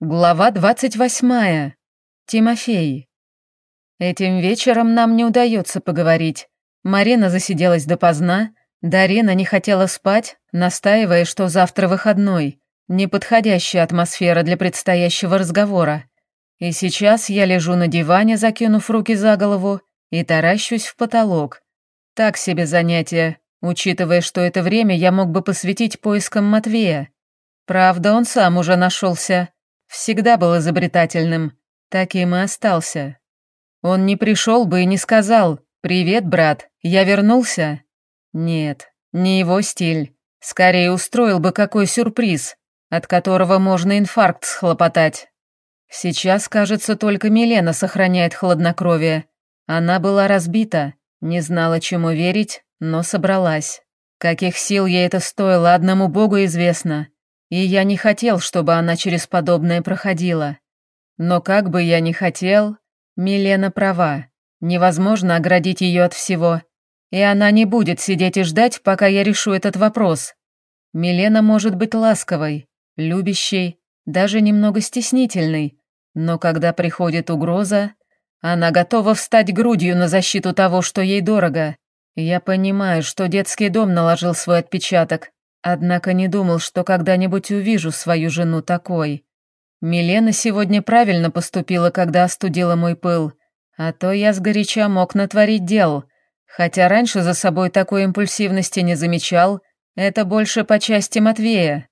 Глава двадцать восьмая. Тимофей. Этим вечером нам не удается поговорить. Марина засиделась допоздна, Дарина не хотела спать, настаивая, что завтра выходной, неподходящая атмосфера для предстоящего разговора. И сейчас я лежу на диване, закинув руки за голову, и таращусь в потолок. Так себе занятие, учитывая, что это время я мог бы посвятить поискам Матвея. Правда, он сам уже нашелся. Всегда был изобретательным, таким и остался. Он не пришел бы и не сказал «Привет, брат, я вернулся». Нет, не его стиль. Скорее устроил бы какой сюрприз, от которого можно инфаркт схлопотать. Сейчас, кажется, только Милена сохраняет хладнокровие. Она была разбита, не знала, чему верить, но собралась. Каких сил ей это стоило, одному богу известно. И я не хотел, чтобы она через подобное проходила. Но как бы я ни хотел, Милена права. Невозможно оградить ее от всего. И она не будет сидеть и ждать, пока я решу этот вопрос. Милена может быть ласковой, любящей, даже немного стеснительной. Но когда приходит угроза, она готова встать грудью на защиту того, что ей дорого. Я понимаю, что детский дом наложил свой отпечаток, Однако не думал, что когда-нибудь увижу свою жену такой. Милена сегодня правильно поступила, когда остудила мой пыл, а то я сгоряча мог натворить дел. Хотя раньше за собой такой импульсивности не замечал, это больше по части Матвея.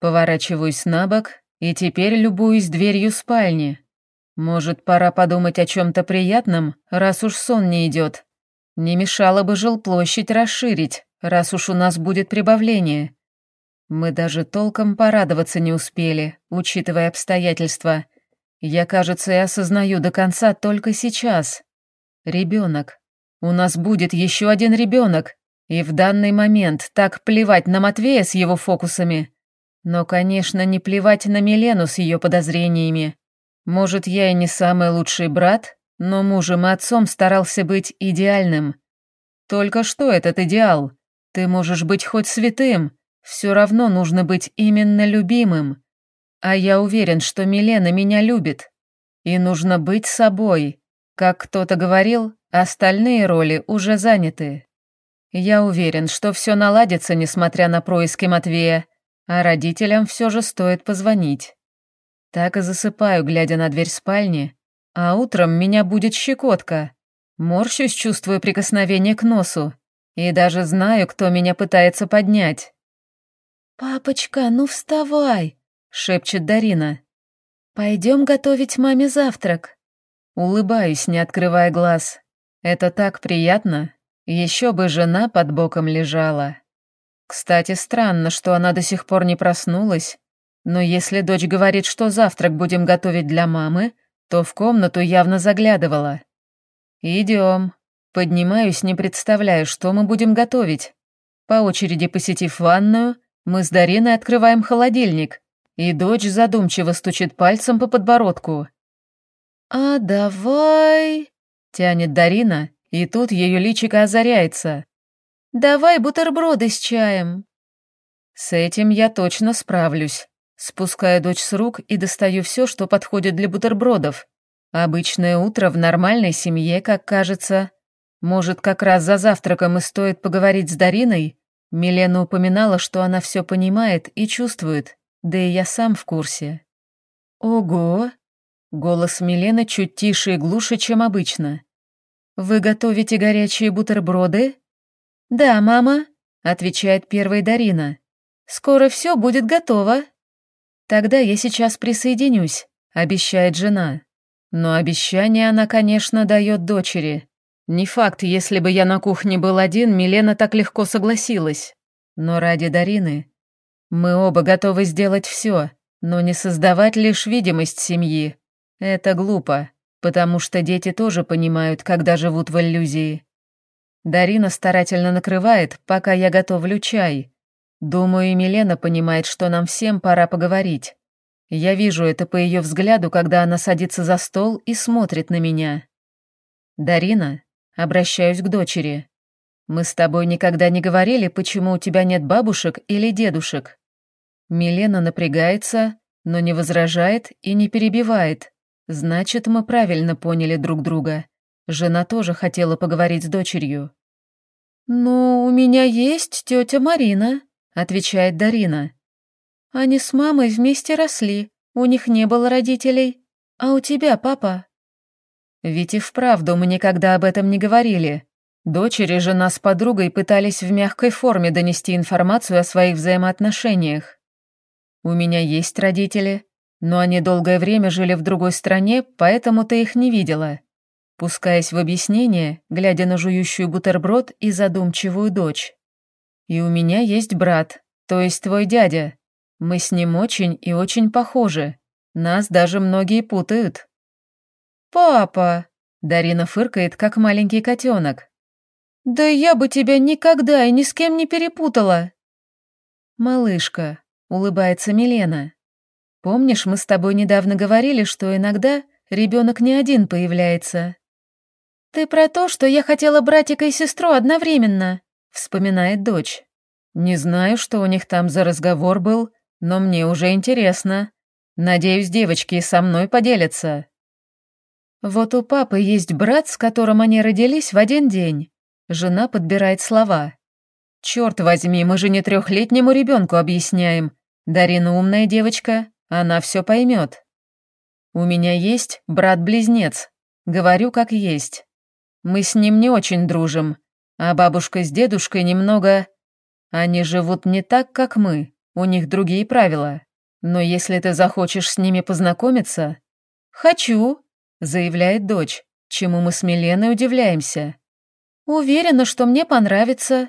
Поворачиваюсь на бок и теперь любуюсь дверью спальни. Может, пора подумать о чем-то приятном, раз уж сон не идет. Не мешало бы жилплощадь расширить, раз уж у нас будет прибавление. Мы даже толком порадоваться не успели, учитывая обстоятельства. Я, кажется, и осознаю до конца только сейчас. Ребенок. У нас будет еще один ребенок. И в данный момент так плевать на Матвея с его фокусами. Но, конечно, не плевать на Милену с ее подозрениями. Может, я и не самый лучший брат, но мужем и отцом старался быть идеальным. Только что этот идеал? Ты можешь быть хоть святым, все равно нужно быть именно любимым. А я уверен, что Милена меня любит. И нужно быть собой. Как кто-то говорил, остальные роли уже заняты. Я уверен, что все наладится, несмотря на происки Матвея, а родителям все же стоит позвонить. Так и засыпаю, глядя на дверь спальни, а утром меня будет щекотка. Морщусь, чувствуя прикосновение к носу. И даже знаю, кто меня пытается поднять. «Папочка, ну вставай!» — шепчет Дарина. «Пойдем готовить маме завтрак». Улыбаюсь, не открывая глаз. Это так приятно. Еще бы жена под боком лежала. Кстати, странно, что она до сих пор не проснулась. Но если дочь говорит, что завтрак будем готовить для мамы, то в комнату явно заглядывала. «Идем», Поднимаюсь, не представляю, что мы будем готовить. По очереди посетив ванную, мы с Дариной открываем холодильник, и дочь задумчиво стучит пальцем по подбородку. «А давай...» — тянет Дарина, и тут ее личико озаряется. «Давай бутерброды с чаем». С этим я точно справлюсь. Спускаю дочь с рук и достаю все, что подходит для бутербродов. Обычное утро в нормальной семье, как кажется. Может, как раз за завтраком и стоит поговорить с Дариной? Милена упоминала, что она все понимает и чувствует, да и я сам в курсе. Ого! Голос Милены чуть тише и глуше, чем обычно. «Вы готовите горячие бутерброды?» «Да, мама», — отвечает первая Дарина. «Скоро все будет готово». «Тогда я сейчас присоединюсь», — обещает жена. Но обещание она, конечно, дает дочери. Не факт, если бы я на кухне был один, Милена так легко согласилась. Но ради Дарины мы оба готовы сделать все, но не создавать лишь видимость семьи. Это глупо, потому что дети тоже понимают, когда живут в иллюзии. Дарина старательно накрывает, пока я готовлю чай. Думаю, и Милена понимает, что нам всем пора поговорить. Я вижу это по ее взгляду, когда она садится за стол и смотрит на меня. Дарина, Обращаюсь к дочери. Мы с тобой никогда не говорили, почему у тебя нет бабушек или дедушек. Милена напрягается, но не возражает и не перебивает. Значит, мы правильно поняли друг друга. Жена тоже хотела поговорить с дочерью. «Ну, у меня есть тетя Марина», — отвечает Дарина. «Они с мамой вместе росли, у них не было родителей. А у тебя, папа?» Ведь и вправду мы никогда об этом не говорили. Дочери, жена с подругой пытались в мягкой форме донести информацию о своих взаимоотношениях. У меня есть родители, но они долгое время жили в другой стране, поэтому ты их не видела. Пускаясь в объяснение, глядя на жующую бутерброд и задумчивую дочь. И у меня есть брат, то есть твой дядя. Мы с ним очень и очень похожи. Нас даже многие путают. «Папа!» — Дарина фыркает, как маленький котенок. «Да я бы тебя никогда и ни с кем не перепутала!» «Малышка», — улыбается Милена. «Помнишь, мы с тобой недавно говорили, что иногда ребенок не один появляется?» «Ты про то, что я хотела братика и сестру одновременно», — вспоминает дочь. «Не знаю, что у них там за разговор был, но мне уже интересно. Надеюсь, девочки со мной поделятся». Вот у папы есть брат, с которым они родились в один день. Жена подбирает слова. Черт возьми, мы же не трехлетнему ребенку объясняем. Дарина умная девочка, она все поймет. У меня есть брат-близнец. Говорю, как есть. Мы с ним не очень дружим, а бабушка с дедушкой немного... Они живут не так, как мы, у них другие правила. Но если ты захочешь с ними познакомиться... Хочу, заявляет дочь, чему мы с Миленой удивляемся. Уверена, что мне понравится.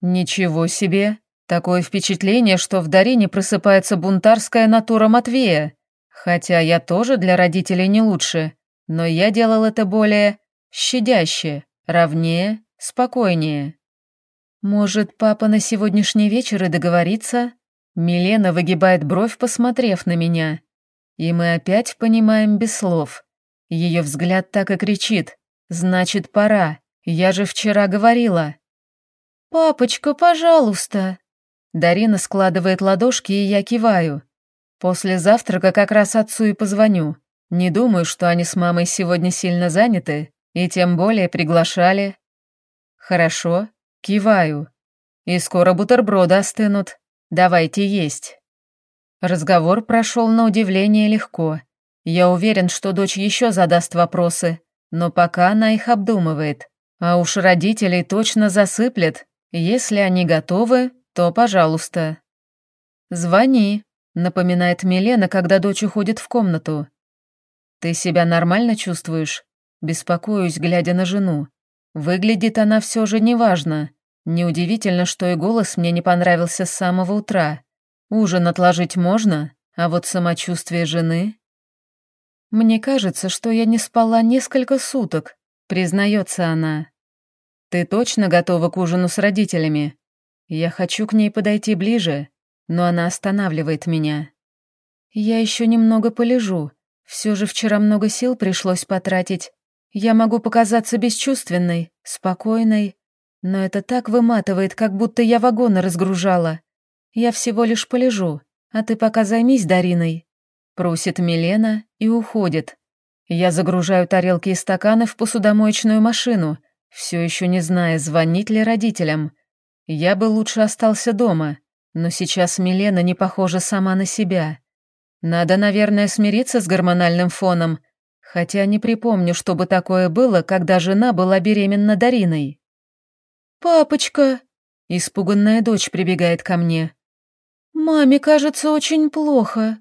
Ничего себе. Такое впечатление, что в Дарине просыпается бунтарская натура Матвея. Хотя я тоже для родителей не лучше, но я делал это более щадяще, ровнее, спокойнее. Может, папа на сегодняшний вечер и договорится? Милена выгибает бровь, посмотрев на меня. И мы опять понимаем без слов. Ее взгляд так и кричит. «Значит, пора. Я же вчера говорила». «Папочка, пожалуйста». Дарина складывает ладошки, и я киваю. После завтрака как раз отцу и позвоню. Не думаю, что они с мамой сегодня сильно заняты, и тем более приглашали. Хорошо, киваю. И скоро бутерброды остынут. Давайте есть. Разговор прошел на удивление легко. Я уверен, что дочь еще задаст вопросы, но пока она их обдумывает. А уж родителей точно засыплет. Если они готовы, то пожалуйста. «Звони», — напоминает Милена, когда дочь уходит в комнату. «Ты себя нормально чувствуешь?» Беспокоюсь, глядя на жену. Выглядит она все же неважно. Неудивительно, что и голос мне не понравился с самого утра. Ужин отложить можно, а вот самочувствие жены... Мне кажется, что я не спала несколько суток, признается она. Ты точно готова к ужину с родителями? Я хочу к ней подойти ближе, но она останавливает меня. Я еще немного полежу. Все же вчера много сил пришлось потратить. Я могу показаться бесчувственной, спокойной, но это так выматывает, как будто я вагоны разгружала. Я всего лишь полежу, а ты пока займись Дариной. Просит Милена и уходит. Я загружаю тарелки и стаканы в посудомоечную машину, все еще не зная, звонить ли родителям. Я бы лучше остался дома, но сейчас Милена не похожа сама на себя. Надо, наверное, смириться с гормональным фоном, хотя не припомню, чтобы такое было, когда жена была беременна Дариной. «Папочка!» Испуганная дочь прибегает ко мне. «Маме кажется очень плохо».